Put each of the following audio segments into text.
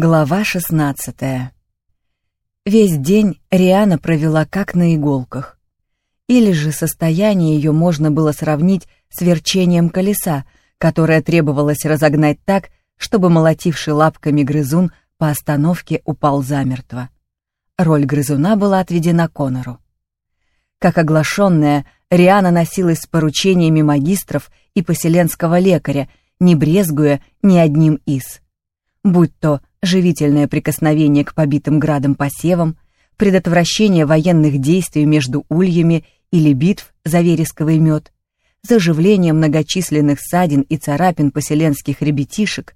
Глава 16 Весь день Риана провела как на иголках. Или же состояние ее можно было сравнить с верчением колеса, которое требовалось разогнать так, чтобы молотивший лапками грызун по остановке упал замертво. Роль грызуна была отведена Конору. Как оглашенная, Риана носилась с поручениями магистров и поселенского лекаря, не брезгуя ни одним из. Будь то живительное прикосновение к побитым градом посевам, предотвращение военных действий между ульями или битв за вересковый мед, заживление многочисленных ссадин и царапин поселенских ребятишек,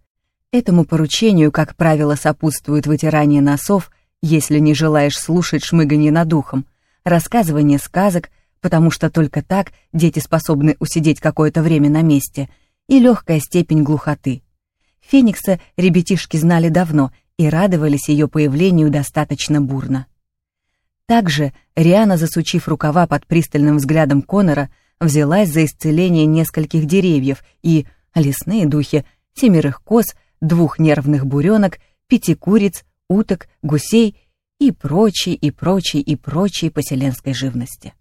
этому поручению, как правило, сопутствует вытирание носов, если не желаешь слушать шмыганье над ухом, рассказывание сказок, потому что только так дети способны усидеть какое-то время на месте, и легкая степень глухоты. Феникса ребятишки знали давно и радовались ее появлению достаточно бурно. Также Риана, засучив рукава под пристальным взглядом Конора, взялась за исцеление нескольких деревьев и лесные духи, семерых коз, двух нервных буренок, пяти куриц, уток, гусей и прочей, и прочей, и прочей поселенской живности.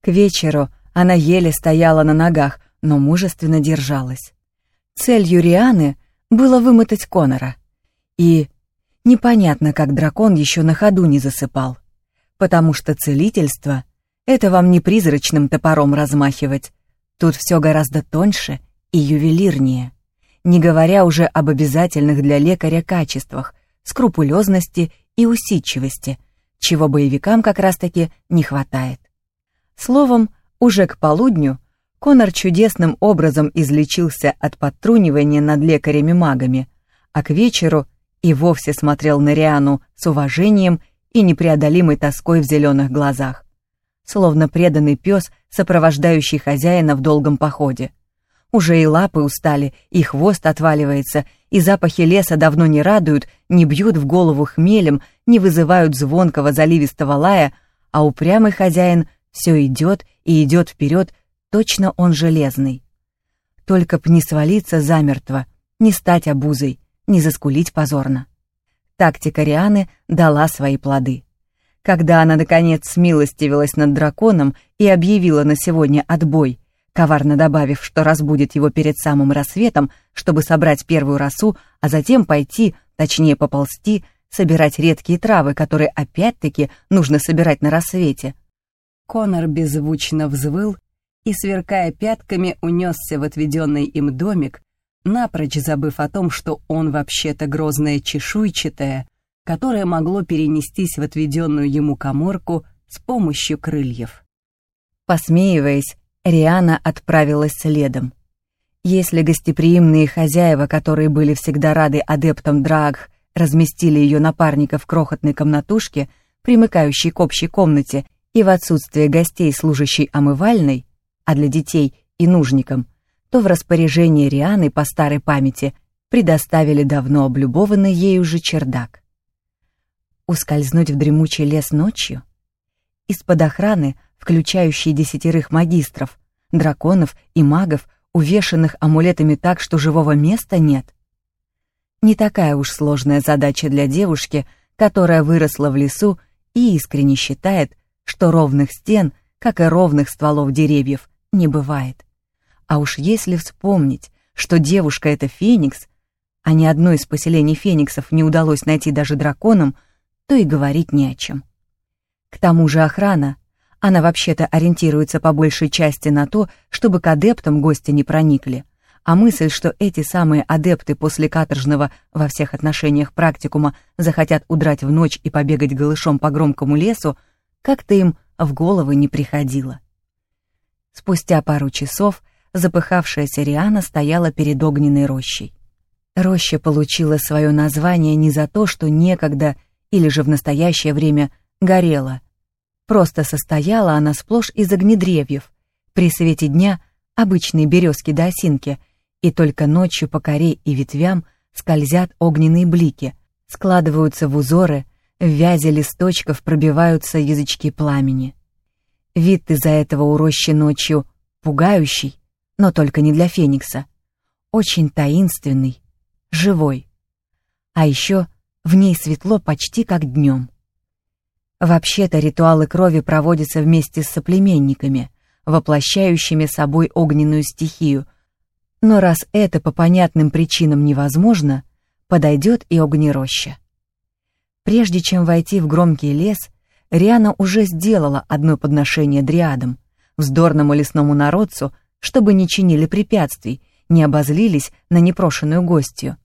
К вечеру она еле стояла на ногах, но мужественно держалась. Целью Рианы было вымотать Конора. И непонятно, как дракон еще на ходу не засыпал. Потому что целительство — это вам не призрачным топором размахивать. Тут все гораздо тоньше и ювелирнее. Не говоря уже об обязательных для лекаря качествах, скрупулезности и усидчивости, чего боевикам как раз-таки не хватает. Словом, уже к полудню Конор чудесным образом излечился от подтрунивания над лекарями-магами, а к вечеру и вовсе смотрел на Риану с уважением и непреодолимой тоской в зеленых глазах, словно преданный пес, сопровождающий хозяина в долгом походе. Уже и лапы устали, и хвост отваливается, и запахи леса давно не радуют, не бьют в голову хмелем, не вызывают звонкого заливистого лая, а упрямый хозяин все идет и идет вперед, Точно он железный. Только б не свалиться замертво, не стать обузой, не заскулить позорно. Тактика Рианы дала свои плоды. Когда она, наконец, смилостивилась над драконом и объявила на сегодня отбой, коварно добавив, что разбудит его перед самым рассветом, чтобы собрать первую росу, а затем пойти, точнее поползти, собирать редкие травы, которые опять-таки нужно собирать на рассвете. Конор беззвучно взвыл и, сверкая пятками, унесся в отведенный им домик, напрочь забыв о том, что он вообще-то грозное чешуйчатое, которое могло перенестись в отведенную ему коморку с помощью крыльев. Посмеиваясь, Риана отправилась следом. Если гостеприимные хозяева, которые были всегда рады адептам Драгх, разместили ее напарника в крохотной комнатушке, примыкающей к общей комнате, и в отсутствие гостей, служащей омывальной, а для детей и нужникам, то в распоряжение Рианы по старой памяти предоставили давно облюбованный ею же чердак. Ускользнуть в дремучий лес ночью? Из-под охраны, включающей десятерых магистров, драконов и магов, увешанных амулетами так, что живого места нет? Не такая уж сложная задача для девушки, которая выросла в лесу и искренне считает, что ровных стен, как и ровных стволов деревьев, не бывает. А уж если вспомнить, что девушка — это Феникс, а ни одно из поселений Фениксов не удалось найти даже драконам, то и говорить не о чем. К тому же охрана, она вообще-то ориентируется по большей части на то, чтобы к адептам гости не проникли, а мысль, что эти самые адепты после каторжного во всех отношениях практикума захотят удрать в ночь и побегать голышом по громкому лесу, как-то им в головы не приходило. Спустя пару часов запыхавшаяся Риана стояла перед огненной рощей. Роща получила свое название не за то, что некогда или же в настоящее время горела. Просто состояла она сплошь из огнедревьев, при свете дня обычные березки до осинки, и только ночью по коре и ветвям скользят огненные блики, складываются в узоры, в вязи листочков пробиваются язычки пламени. Вид из-за этого у рощи ночью пугающий, но только не для Феникса. Очень таинственный, живой. А еще в ней светло почти как днем. Вообще-то ритуалы крови проводятся вместе с соплеменниками, воплощающими собой огненную стихию, но раз это по понятным причинам невозможно, подойдет и огнероща. Прежде чем войти в громкий лес, Риана уже сделала одно подношение дриадам, вздорному лесному народцу, чтобы не чинили препятствий, не обозлились на непрошенную гостью.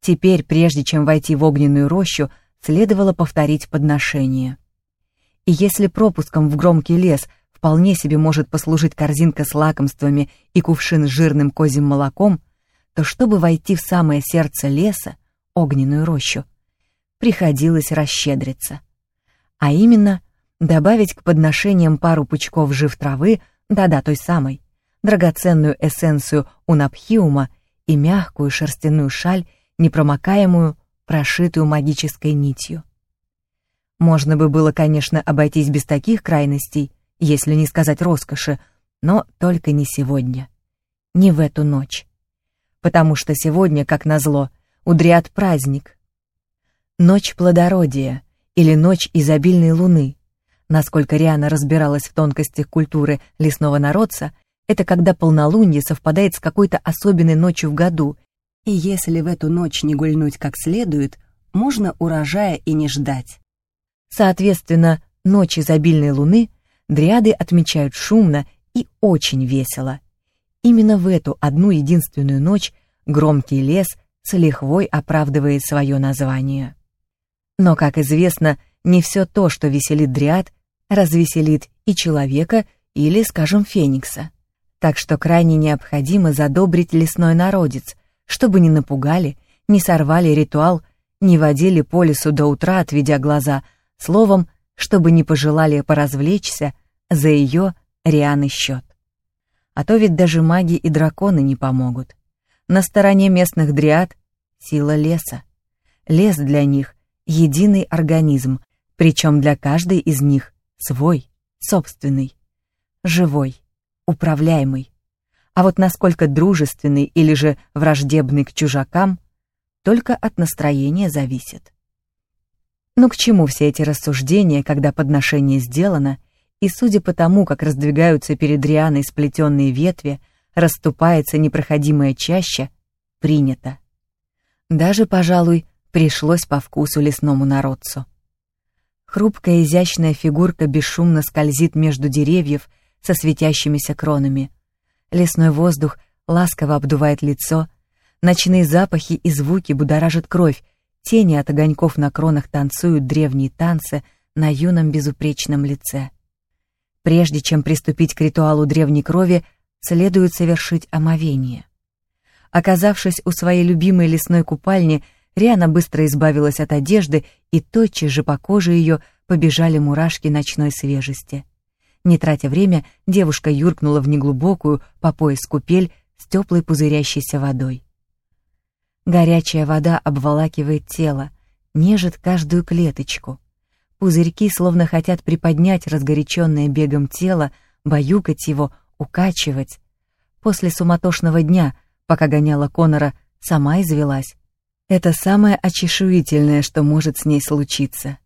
Теперь, прежде чем войти в огненную рощу, следовало повторить подношение. И если пропуском в громкий лес вполне себе может послужить корзинка с лакомствами и кувшин с жирным козьим молоком, то чтобы войти в самое сердце леса, огненную рощу, приходилось расщедриться. А именно, добавить к подношениям пару пучков жив травы, да-да, той самой, драгоценную эссенцию унапхиума и мягкую шерстяную шаль, непромокаемую, прошитую магической нитью. Можно бы было, конечно, обойтись без таких крайностей, если не сказать роскоши, но только не сегодня. Не в эту ночь. Потому что сегодня, как назло, у дриад праздник. Ночь плодородия или ночь изобильной луны. Насколько Риана разбиралась в тонкостях культуры лесного народца, это когда полнолуние совпадает с какой-то особенной ночью в году, и если в эту ночь не гульнуть как следует, можно урожая и не ждать. Соответственно, ночь изобильной луны дриады отмечают шумно и очень весело. Именно в эту одну единственную ночь громкий лес с лихвой оправдывает свое название. Но, как известно, не все то, что веселит дриад, развеселит и человека или, скажем, феникса. Так что крайне необходимо задобрить лесной народец, чтобы не напугали, не сорвали ритуал, не водили по лесу до утра, отведя глаза, словом, чтобы не пожелали поразвлечься за ее Рианы счет. А то ведь даже маги и драконы не помогут. На стороне местных дриад — сила леса. Лес для них — единый организм, причем для каждой из них свой, собственный, живой, управляемый. А вот насколько дружественный или же враждебный к чужакам, только от настроения зависит. Но к чему все эти рассуждения, когда подношение сделано, и судя по тому, как раздвигаются перед Рианой сплетенные ветви, расступается непроходимая чаща, принято. Даже, пожалуй, пришлось по вкусу лесному народцу. Хрупкая изящная фигурка бесшумно скользит между деревьев со светящимися кронами. Лесной воздух ласково обдувает лицо, ночные запахи и звуки будоражат кровь, Тени от огоньков на кронах танцуют древние танцы на юном безупречном лице. Прежде чем приступить к ритуалу древней крови, следует совершить омовение. Оказавшись у своей любимой лесной купальни, Риана быстро избавилась от одежды, и тотчас же по коже ее побежали мурашки ночной свежести. Не тратя время, девушка юркнула в неглубокую, по пояс купель с теплой пузырящейся водой. Горячая вода обволакивает тело, нежит каждую клеточку. Пузырьки словно хотят приподнять разгоряченное бегом тело, баюкать его, укачивать. После суматошного дня, пока гоняла Конора, сама извелась. Это самое очешуительное, что может с ней случиться.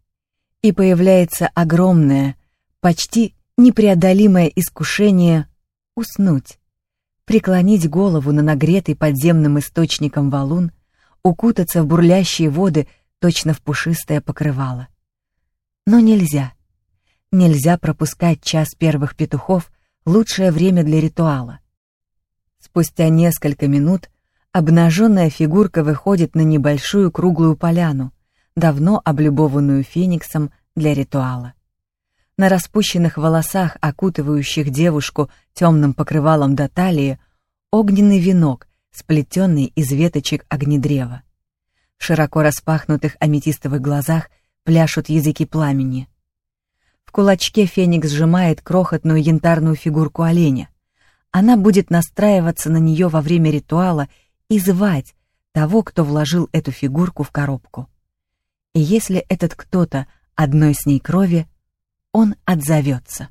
И появляется огромное, почти непреодолимое искушение уснуть преклонить голову на нагретый подземным источником валун, укутаться в бурлящие воды точно в пушистое покрывало. Но нельзя. Нельзя пропускать час первых петухов, лучшее время для ритуала. Спустя несколько минут обнаженная фигурка выходит на небольшую круглую поляну, давно облюбованную фениксом для ритуала. На распущенных волосах, окутывающих девушку темным покрывалом до талии, огненный венок, сплетенный из веточек огнедрева. В широко распахнутых аметистовых глазах пляшут языки пламени. В кулачке феникс сжимает крохотную янтарную фигурку оленя. Она будет настраиваться на нее во время ритуала и звать того, кто вложил эту фигурку в коробку. И если этот кто-то одной с ней крови, он отзовется.